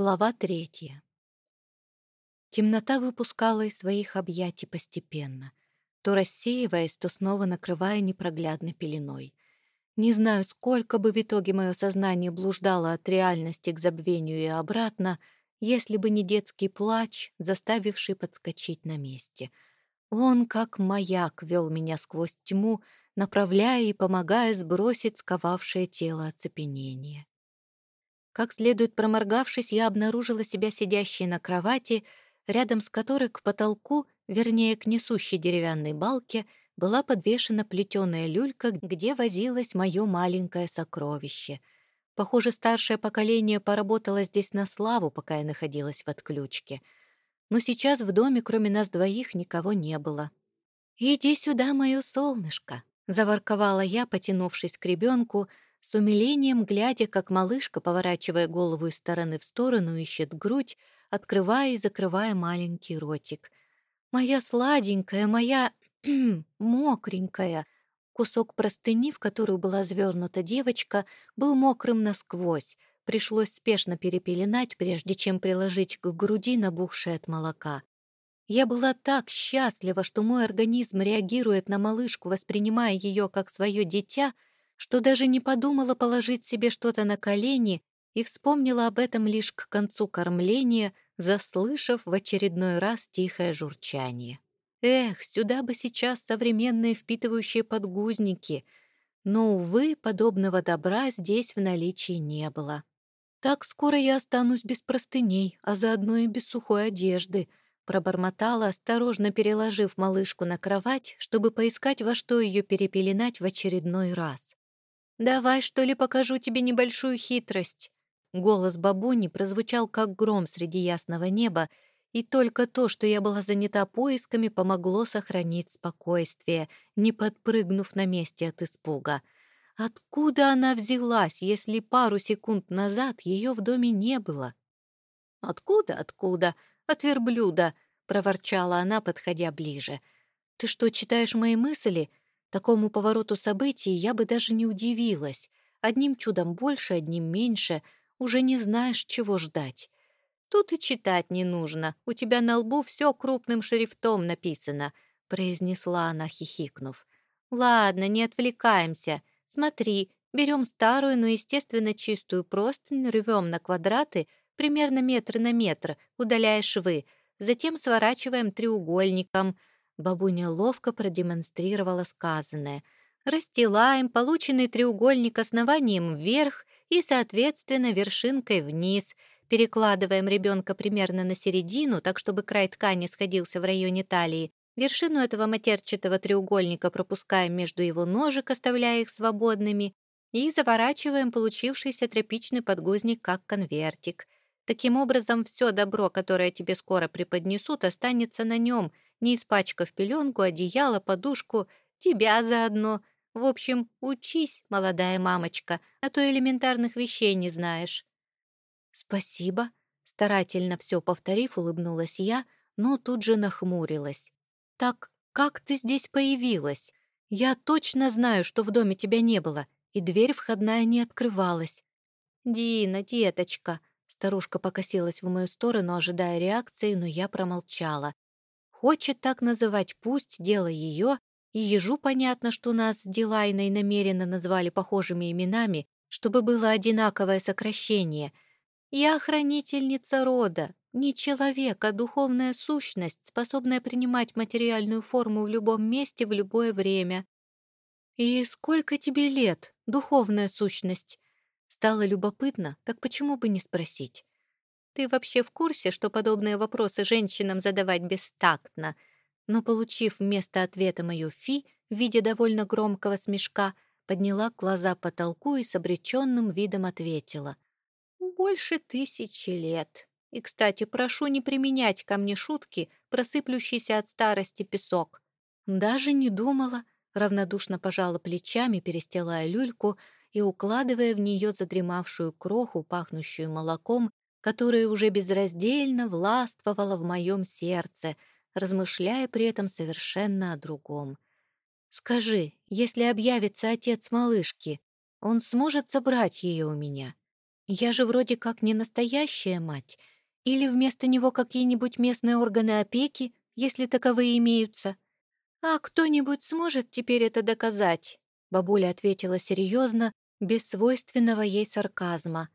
Глава третья. Темнота выпускала из своих объятий постепенно, то рассеиваясь, то снова накрывая непроглядной пеленой. Не знаю, сколько бы в итоге мое сознание блуждало от реальности к забвению и обратно, если бы не детский плач, заставивший подскочить на месте. Он, как маяк, вел меня сквозь тьму, направляя и помогая сбросить сковавшее тело оцепенение. Как следует проморгавшись, я обнаружила себя сидящей на кровати, рядом с которой к потолку, вернее, к несущей деревянной балке, была подвешена плетеная люлька, где возилось мое маленькое сокровище. Похоже, старшее поколение поработало здесь на славу, пока я находилась в отключке. Но сейчас в доме, кроме нас двоих, никого не было. «Иди сюда, мое солнышко!» — заворковала я, потянувшись к ребенку, с умилением глядя, как малышка, поворачивая голову из стороны в сторону, ищет грудь, открывая и закрывая маленький ротик. «Моя сладенькая, моя мокренькая!» Кусок простыни, в которую была завернута девочка, был мокрым насквозь. Пришлось спешно перепеленать, прежде чем приложить к груди набухшее от молока. Я была так счастлива, что мой организм реагирует на малышку, воспринимая ее как свое дитя — что даже не подумала положить себе что-то на колени и вспомнила об этом лишь к концу кормления, заслышав в очередной раз тихое журчание. Эх, сюда бы сейчас современные впитывающие подгузники. Но, увы, подобного добра здесь в наличии не было. Так скоро я останусь без простыней, а заодно и без сухой одежды, пробормотала, осторожно переложив малышку на кровать, чтобы поискать, во что ее перепеленать в очередной раз. «Давай, что ли, покажу тебе небольшую хитрость». Голос бабуни прозвучал, как гром среди ясного неба, и только то, что я была занята поисками, помогло сохранить спокойствие, не подпрыгнув на месте от испуга. Откуда она взялась, если пару секунд назад ее в доме не было? «Откуда, откуда? От верблюда!» — проворчала она, подходя ближе. «Ты что, читаешь мои мысли?» Такому повороту событий я бы даже не удивилась. Одним чудом больше, одним меньше. Уже не знаешь, чего ждать. Тут и читать не нужно. У тебя на лбу все крупным шрифтом написано, произнесла она, хихикнув. Ладно, не отвлекаемся. Смотри, берем старую, но, естественно, чистую простынь, рвем на квадраты, примерно метр на метр, удаляя швы, затем сворачиваем треугольником — Бабуня ловко продемонстрировала сказанное. Расстилаем полученный треугольник основанием вверх и, соответственно, вершинкой вниз. Перекладываем ребенка примерно на середину, так чтобы край ткани сходился в районе талии. Вершину этого матерчатого треугольника пропускаем между его ножек, оставляя их свободными, и заворачиваем получившийся тряпичный подгузник как конвертик. Таким образом, все добро, которое тебе скоро преподнесут, останется на нем — не испачкав пеленку, одеяло, подушку, тебя заодно. В общем, учись, молодая мамочка, а то элементарных вещей не знаешь». «Спасибо», — старательно все повторив, улыбнулась я, но тут же нахмурилась. «Так как ты здесь появилась? Я точно знаю, что в доме тебя не было, и дверь входная не открывалась». «Дина, деточка», — старушка покосилась в мою сторону, ожидая реакции, но я промолчала. Хочет так называть, пусть, дело ее, и ежу понятно, что нас с Дилайной намеренно назвали похожими именами, чтобы было одинаковое сокращение. Я хранительница рода, не человек, а духовная сущность, способная принимать материальную форму в любом месте в любое время. «И сколько тебе лет, духовная сущность?» Стало любопытно, так почему бы не спросить? Ты вообще в курсе, что подобные вопросы женщинам задавать бестактно? Но, получив вместо ответа мою фи в виде довольно громкого смешка, подняла глаза к потолку и с обреченным видом ответила. «Больше тысячи лет. И, кстати, прошу не применять ко мне шутки, просыплющийся от старости песок». Даже не думала, равнодушно пожала плечами, перестилая люльку и укладывая в нее задремавшую кроху, пахнущую молоком, которая уже безраздельно властвовала в моем сердце, размышляя при этом совершенно о другом. «Скажи, если объявится отец малышки, он сможет забрать ее у меня? Я же вроде как не настоящая мать. Или вместо него какие-нибудь местные органы опеки, если таковые имеются. А кто-нибудь сможет теперь это доказать? Бабуля ответила серьезно, без свойственного ей сарказма.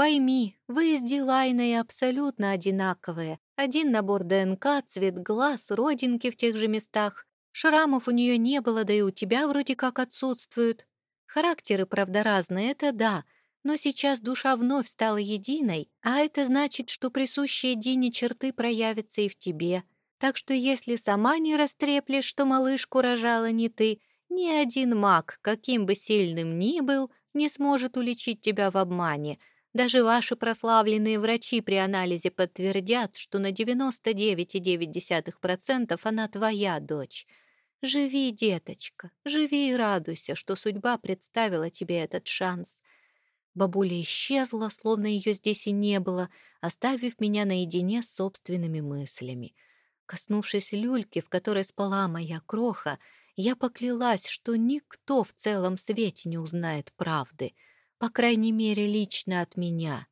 Пойми, вы с Дилайной абсолютно одинаковые. Один набор ДНК, цвет глаз, родинки в тех же местах. Шрамов у нее не было, да и у тебя вроде как отсутствуют. Характеры, правда, разные, это да, но сейчас душа вновь стала единой, а это значит, что присущие Дине черты проявятся и в тебе. Так что если сама не растреплешь, что малышку рожала не ты, ни один маг, каким бы сильным ни был, не сможет уличить тебя в обмане — даже ваши прославленные врачи при анализе подтвердят, что на 99,9% она твоя дочь. Живи, деточка, живи и радуйся, что судьба представила тебе этот шанс. Бабуля исчезла, словно ее здесь и не было, оставив меня наедине с собственными мыслями. Коснувшись люльки, в которой спала моя кроха, я поклялась, что никто в целом свете не узнает правды — по крайней мере, лично от меня.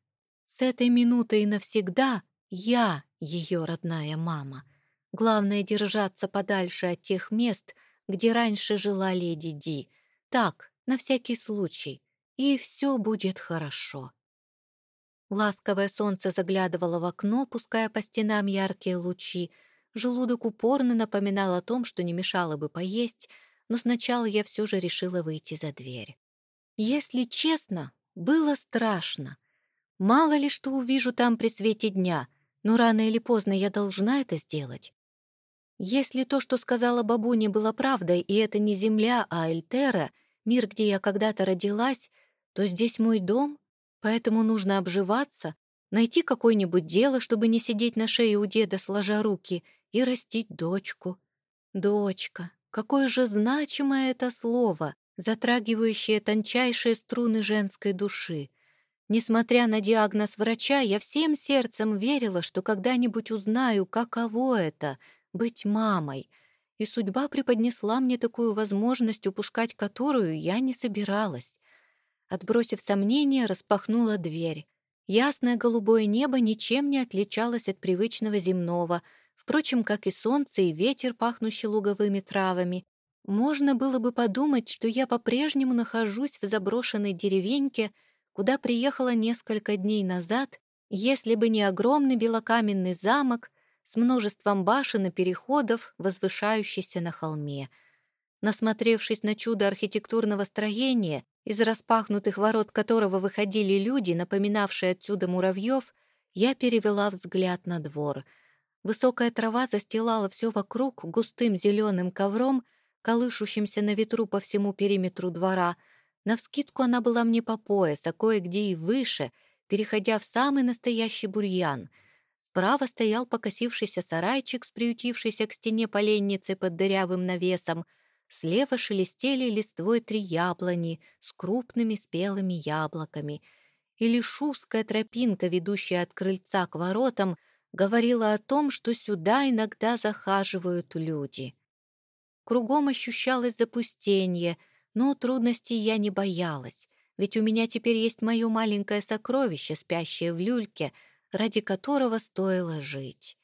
С этой минуты и навсегда я ее родная мама. Главное — держаться подальше от тех мест, где раньше жила леди Ди. Так, на всякий случай. И все будет хорошо. Ласковое солнце заглядывало в окно, пуская по стенам яркие лучи. Желудок упорно напоминал о том, что не мешало бы поесть, но сначала я все же решила выйти за дверь. Если честно, было страшно. Мало ли что увижу там при свете дня, но рано или поздно я должна это сделать. Если то, что сказала бабуня, было правдой, и это не Земля, а Эльтера, мир, где я когда-то родилась, то здесь мой дом, поэтому нужно обживаться, найти какое-нибудь дело, чтобы не сидеть на шее у деда, сложа руки, и растить дочку. Дочка, какое же значимое это слово! Затрагивающие тончайшие струны женской души. Несмотря на диагноз врача, я всем сердцем верила, что когда-нибудь узнаю, каково это — быть мамой, и судьба преподнесла мне такую возможность, упускать которую я не собиралась. Отбросив сомнения, распахнула дверь. Ясное голубое небо ничем не отличалось от привычного земного, впрочем, как и солнце и ветер, пахнущий луговыми травами, можно было бы подумать, что я по-прежнему нахожусь в заброшенной деревеньке, куда приехала несколько дней назад, если бы не огромный белокаменный замок с множеством башен и переходов, возвышающийся на холме. Насмотревшись на чудо архитектурного строения, из распахнутых ворот которого выходили люди, напоминавшие отсюда муравьев, я перевела взгляд на двор. Высокая трава застилала все вокруг густым зеленым ковром — колышущимся на ветру по всему периметру двора. Навскидку она была мне по пояс, а кое-где и выше, переходя в самый настоящий бурьян. Справа стоял покосившийся сарайчик с приютившейся к стене поленницей под дырявым навесом. Слева шелестели листвой три яблони с крупными спелыми яблоками. И лишь узкая тропинка, ведущая от крыльца к воротам, говорила о том, что сюда иногда захаживают люди. Кругом ощущалось запустение, но трудностей я не боялась, ведь у меня теперь есть мое маленькое сокровище, спящее в люльке, ради которого стоило жить.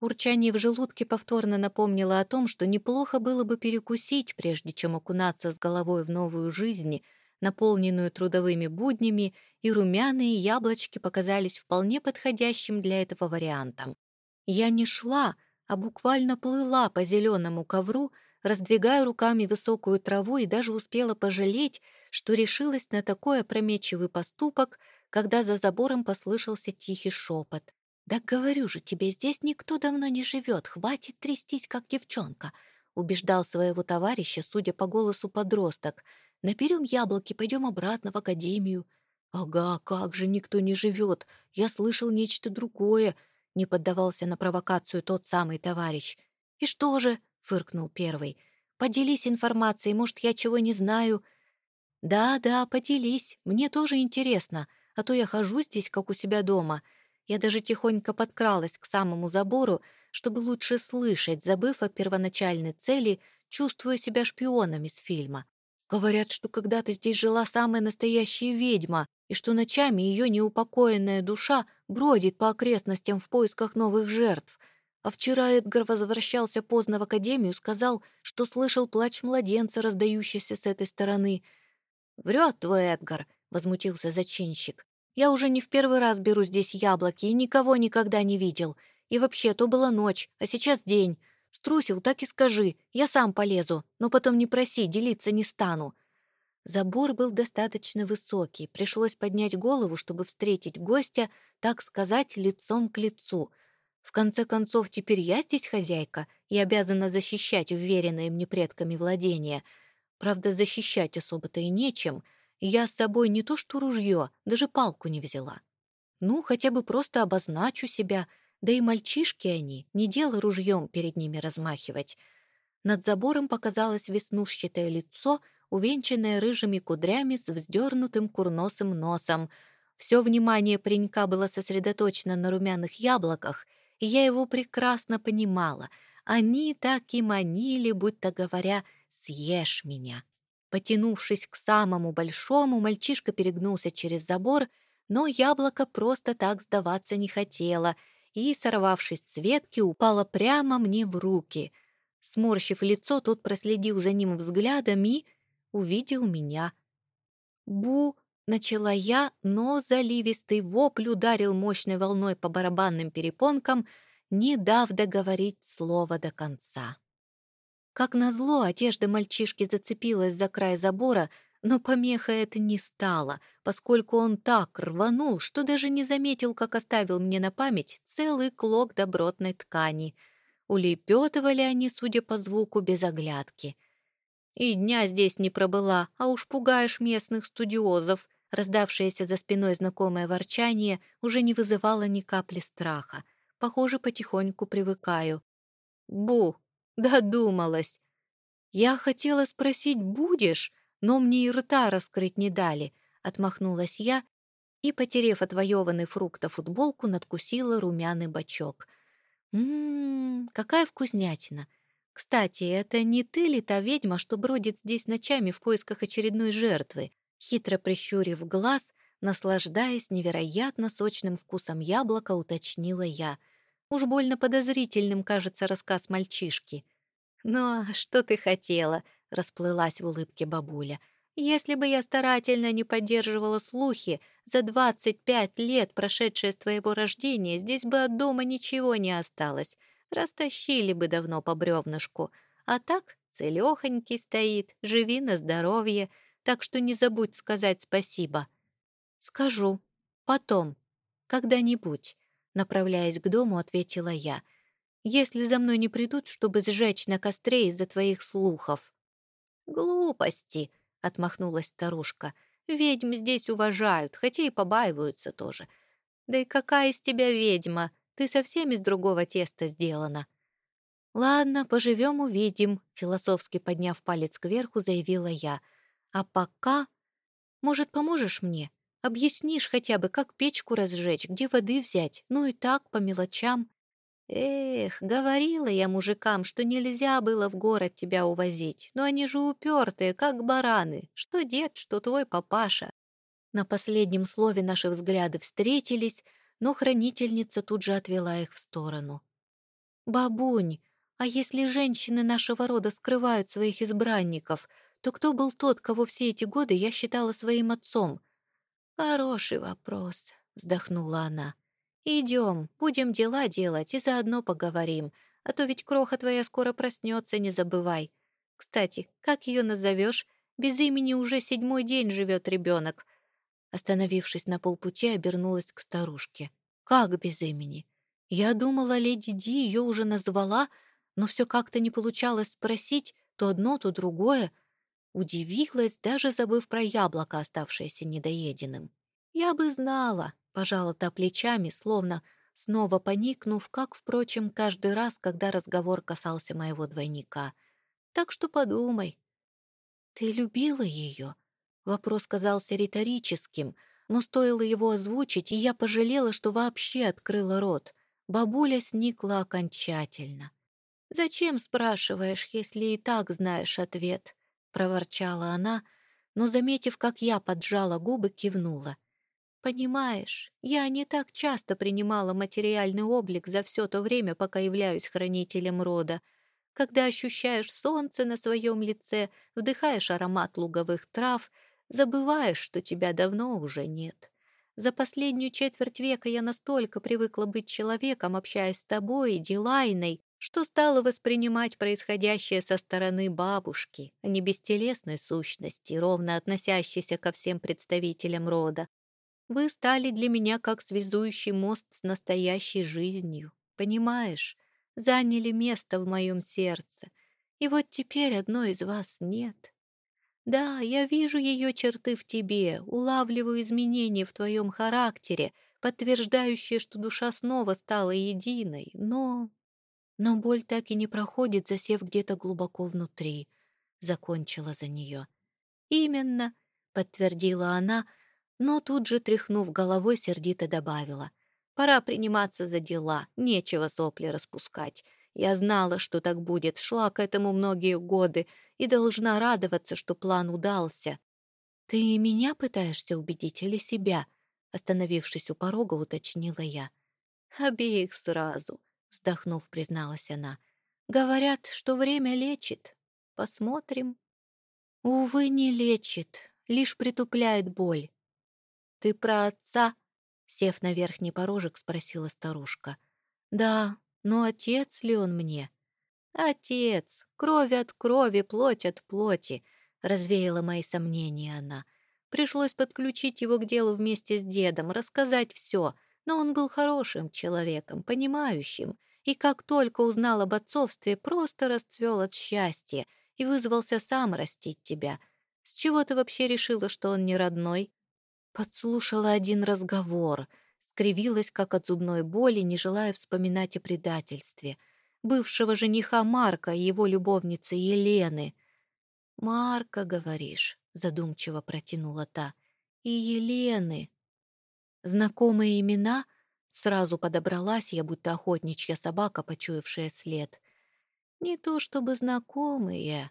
Урчание в желудке повторно напомнило о том, что неплохо было бы перекусить, прежде чем окунаться с головой в новую жизнь, наполненную трудовыми буднями, и румяные яблочки показались вполне подходящим для этого вариантом. Я не шла, а буквально плыла по зеленому ковру, раздвигая руками высокую траву и даже успела пожалеть, что решилась на такой опрометчивый поступок, когда за забором послышался тихий шепот. «Да говорю же, тебе здесь никто давно не живет, хватит трястись, как девчонка», убеждал своего товарища, судя по голосу подросток. «Наберем яблоки, пойдем обратно в академию». «Ага, как же никто не живет? Я слышал нечто другое», не поддавался на провокацию тот самый товарищ. «И что же?» Фыркнул первый. «Поделись информацией, может, я чего не знаю». «Да-да, поделись, мне тоже интересно, а то я хожу здесь, как у себя дома». Я даже тихонько подкралась к самому забору, чтобы лучше слышать, забыв о первоначальной цели, чувствуя себя шпионом из фильма. Говорят, что когда-то здесь жила самая настоящая ведьма, и что ночами ее неупокоенная душа бродит по окрестностям в поисках новых жертв. А вчера Эдгар возвращался поздно в академию, сказал, что слышал плач младенца, раздающийся с этой стороны. «Врет твой Эдгар», — возмутился зачинщик. «Я уже не в первый раз беру здесь яблоки и никого никогда не видел. И вообще, то была ночь, а сейчас день. Струсил, так и скажи, я сам полезу, но потом не проси, делиться не стану». Забор был достаточно высокий, пришлось поднять голову, чтобы встретить гостя, так сказать, лицом к лицу. В конце концов, теперь я здесь хозяйка и обязана защищать уверенные мне предками владения. Правда, защищать особо-то и нечем. Я с собой не то что ружье, даже палку не взяла. Ну, хотя бы просто обозначу себя, да и мальчишки они, не дело ружьем перед ними размахивать. Над забором показалось веснушчатое лицо — увенчанная рыжими кудрями с вздернутым курносым носом. Все внимание паренька было сосредоточено на румяных яблоках, и я его прекрасно понимала. Они так и манили, будто говоря, «съешь меня». Потянувшись к самому большому, мальчишка перегнулся через забор, но яблоко просто так сдаваться не хотело и, сорвавшись с ветки, упало прямо мне в руки. Сморщив лицо, тот проследил за ним взглядом и увидел меня. «Бу!» — начала я, но заливистый вопль ударил мощной волной по барабанным перепонкам, не дав договорить слово до конца. Как назло, одежда мальчишки зацепилась за край забора, но помеха это не стало, поскольку он так рванул, что даже не заметил, как оставил мне на память целый клок добротной ткани. Улепетывали они, судя по звуку, без оглядки. И дня здесь не пробыла, а уж пугаешь местных студиозов. Раздавшееся за спиной знакомое ворчание уже не вызывало ни капли страха. Похоже, потихоньку привыкаю. «Бу!» Додумалась. Я хотела спросить, будешь, но мне и рта раскрыть не дали. Отмахнулась я и, потерев отвоеванный фрукта футболку, надкусила румяный бочок. Ммм, какая вкуснятина! «Кстати, это не ты ли та ведьма, что бродит здесь ночами в поисках очередной жертвы?» Хитро прищурив глаз, наслаждаясь невероятно сочным вкусом яблока, уточнила я. Уж больно подозрительным кажется рассказ мальчишки. «Ну, а что ты хотела?» — расплылась в улыбке бабуля. «Если бы я старательно не поддерживала слухи, за двадцать пять лет, прошедшие с твоего рождения, здесь бы от дома ничего не осталось. Растащили бы давно по бревнышку. А так целёхонький стоит, живи на здоровье, так что не забудь сказать спасибо. Скажу. Потом. Когда-нибудь. Направляясь к дому, ответила я. Если за мной не придут, чтобы сжечь на костре из-за твоих слухов. Глупости, отмахнулась старушка. Ведьм здесь уважают, хотя и побаиваются тоже. Да и какая из тебя ведьма? Ты совсем из другого теста сделана». «Ладно, поживем, увидим», — философски подняв палец кверху, заявила я. «А пока... Может, поможешь мне? Объяснишь хотя бы, как печку разжечь, где воды взять, ну и так, по мелочам». «Эх, говорила я мужикам, что нельзя было в город тебя увозить, но они же упертые, как бараны, что дед, что твой папаша». На последнем слове наши взгляды встретились, но хранительница тут же отвела их в сторону. «Бабунь, а если женщины нашего рода скрывают своих избранников, то кто был тот, кого все эти годы я считала своим отцом?» «Хороший вопрос», — вздохнула она. «Идем, будем дела делать и заодно поговорим, а то ведь кроха твоя скоро проснется, не забывай. Кстати, как ее назовешь? Без имени уже седьмой день живет ребенок. Остановившись на полпути, обернулась к старушке. «Как без имени? Я думала, леди Ди ее уже назвала, но все как-то не получалось спросить то одно, то другое. Удивилась, даже забыв про яблоко, оставшееся недоеденным. «Я бы знала», — пожала та плечами, словно снова поникнув, как, впрочем, каждый раз, когда разговор касался моего двойника. «Так что подумай». «Ты любила ее?» Вопрос казался риторическим, но стоило его озвучить, и я пожалела, что вообще открыла рот. Бабуля сникла окончательно. «Зачем спрашиваешь, если и так знаешь ответ?» Проворчала она, но, заметив, как я поджала губы, кивнула. «Понимаешь, я не так часто принимала материальный облик за все то время, пока являюсь хранителем рода. Когда ощущаешь солнце на своем лице, вдыхаешь аромат луговых трав, забываешь, что тебя давно уже нет. За последнюю четверть века я настолько привыкла быть человеком, общаясь с тобой, Дилайной, что стала воспринимать происходящее со стороны бабушки, а не бестелесной сущности, ровно относящейся ко всем представителям рода. Вы стали для меня как связующий мост с настоящей жизнью, понимаешь? Заняли место в моем сердце, и вот теперь одной из вас нет. Да, я вижу ее черты в тебе, улавливаю изменения в твоем характере, подтверждающие, что душа снова стала единой, но... Но боль так и не проходит, засев где-то глубоко внутри. Закончила за нее. «Именно», — подтвердила она, но тут же, тряхнув головой, сердито добавила. «Пора приниматься за дела, нечего сопли распускать. Я знала, что так будет, шла к этому многие годы и должна радоваться, что план удался. «Ты меня пытаешься убедить или себя?» Остановившись у порога, уточнила я. «Обеих сразу», — вздохнув, призналась она. «Говорят, что время лечит. Посмотрим». «Увы, не лечит, лишь притупляет боль». «Ты про отца?» — сев на верхний порожек, спросила старушка. «Да, но отец ли он мне? Отец, кровь от крови, плоть от плоти, развеяла мои сомнения она. Пришлось подключить его к делу вместе с дедом, рассказать все, но он был хорошим человеком, понимающим, и как только узнал об отцовстве, просто расцвел от счастья и вызвался сам растить тебя. С чего ты вообще решила, что он не родной? Подслушала один разговор — скривилась, как от зубной боли, не желая вспоминать о предательстве. Бывшего жениха Марка и его любовницы Елены. «Марка, говоришь», — задумчиво протянула та, — «и Елены». Знакомые имена сразу подобралась я, будто охотничья собака, почуявшая след. «Не то чтобы знакомые.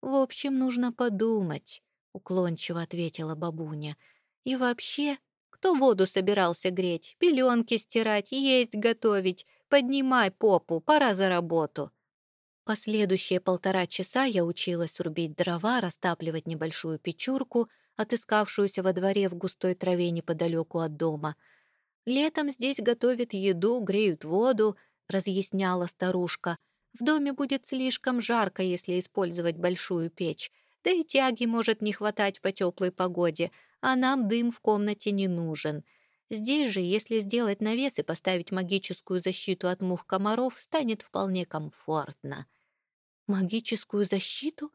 В общем, нужно подумать», — уклончиво ответила бабуня. «И вообще, кто воду собирался греть, пеленки стирать, есть готовить? Поднимай попу, пора за работу. Последующие полтора часа я училась рубить дрова, растапливать небольшую печурку, отыскавшуюся во дворе в густой траве неподалеку от дома. «Летом здесь готовят еду, греют воду», — разъясняла старушка. «В доме будет слишком жарко, если использовать большую печь. Да и тяги может не хватать по теплой погоде а нам дым в комнате не нужен. Здесь же, если сделать навес и поставить магическую защиту от мух-комаров, станет вполне комфортно. «Магическую защиту?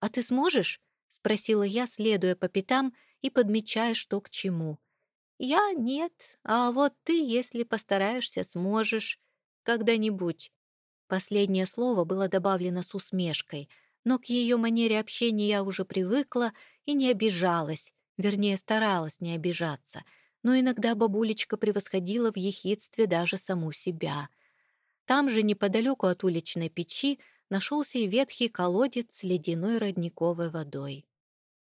А ты сможешь?» — спросила я, следуя по пятам и подмечая, что к чему. «Я нет, а вот ты, если постараешься, сможешь. Когда-нибудь». Последнее слово было добавлено с усмешкой, но к ее манере общения я уже привыкла и не обижалась, Вернее, старалась не обижаться, но иногда бабулечка превосходила в ехидстве даже саму себя. Там же, неподалеку от уличной печи, нашелся и ветхий колодец с ледяной родниковой водой.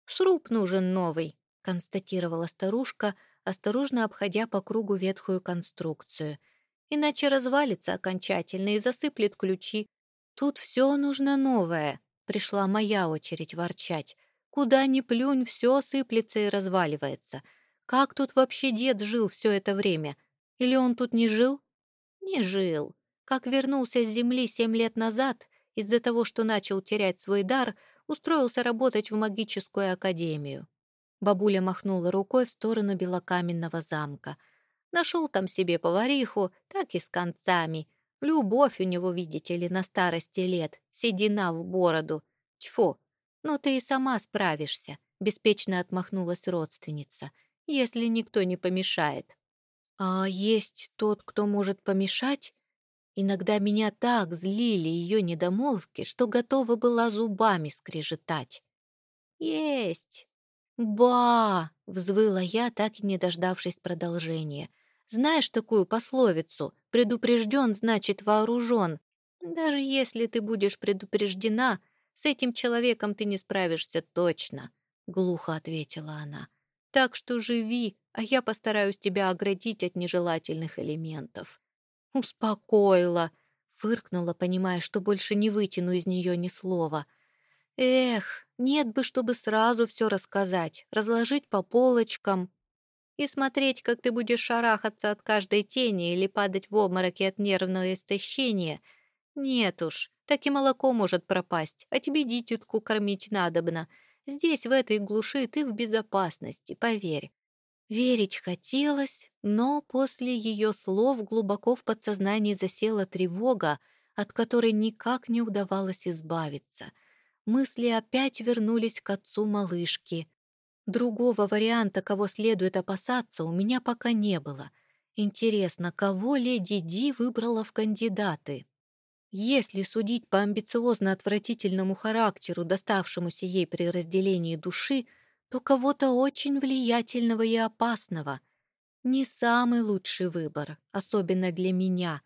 «Сруб нужен новый», — констатировала старушка, осторожно обходя по кругу ветхую конструкцию. «Иначе развалится окончательно и засыплет ключи. Тут все нужно новое», — пришла моя очередь ворчать. Куда ни плюнь, все сыплется и разваливается. Как тут вообще дед жил все это время? Или он тут не жил? Не жил. Как вернулся с земли семь лет назад, из-за того, что начал терять свой дар, устроился работать в магическую академию. Бабуля махнула рукой в сторону белокаменного замка. Нашел там себе повариху, так и с концами. Любовь у него, видите ли, на старости лет, седина в бороду. Тьфу, «Но ты и сама справишься», — беспечно отмахнулась родственница, «если никто не помешает». «А есть тот, кто может помешать?» Иногда меня так злили ее недомолвки, что готова была зубами скрежетать. «Есть!» «Ба!» — взвыла я, так и не дождавшись продолжения. «Знаешь такую пословицу? Предупрежден, значит вооружен. Даже если ты будешь предупреждена, С этим человеком ты не справишься точно», — глухо ответила она. «Так что живи, а я постараюсь тебя оградить от нежелательных элементов». «Успокоила», — фыркнула, понимая, что больше не вытяну из нее ни слова. «Эх, нет бы, чтобы сразу все рассказать, разложить по полочкам и смотреть, как ты будешь шарахаться от каждой тени или падать в обмороки от нервного истощения. Нет уж, так и молоко может пропасть, а тебе дитятку кормить надобно. Здесь, в этой глуши, ты в безопасности, поверь. Верить хотелось, но после ее слов глубоко в подсознании засела тревога, от которой никак не удавалось избавиться. Мысли опять вернулись к отцу малышки. Другого варианта, кого следует опасаться, у меня пока не было. Интересно, кого леди Ди выбрала в кандидаты? Если судить по амбициозно-отвратительному характеру, доставшемуся ей при разделении души, то кого-то очень влиятельного и опасного. Не самый лучший выбор, особенно для меня.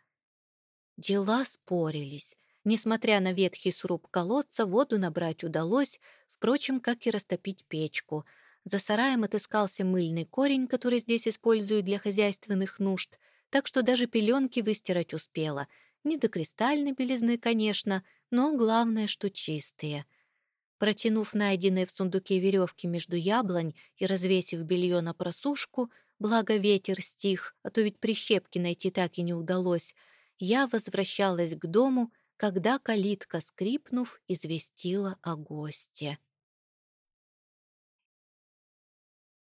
Дела спорились. Несмотря на ветхий сруб колодца, воду набрать удалось, впрочем, как и растопить печку. За сараем отыскался мыльный корень, который здесь используют для хозяйственных нужд, так что даже пеленки выстирать успела. Не до кристальной белизны, конечно, но главное, что чистые — Протянув найденные в сундуке веревки между яблонь и развесив белье на просушку, благо ветер стих, а то ведь прищепки найти так и не удалось, я возвращалась к дому, когда калитка, скрипнув, известила о госте.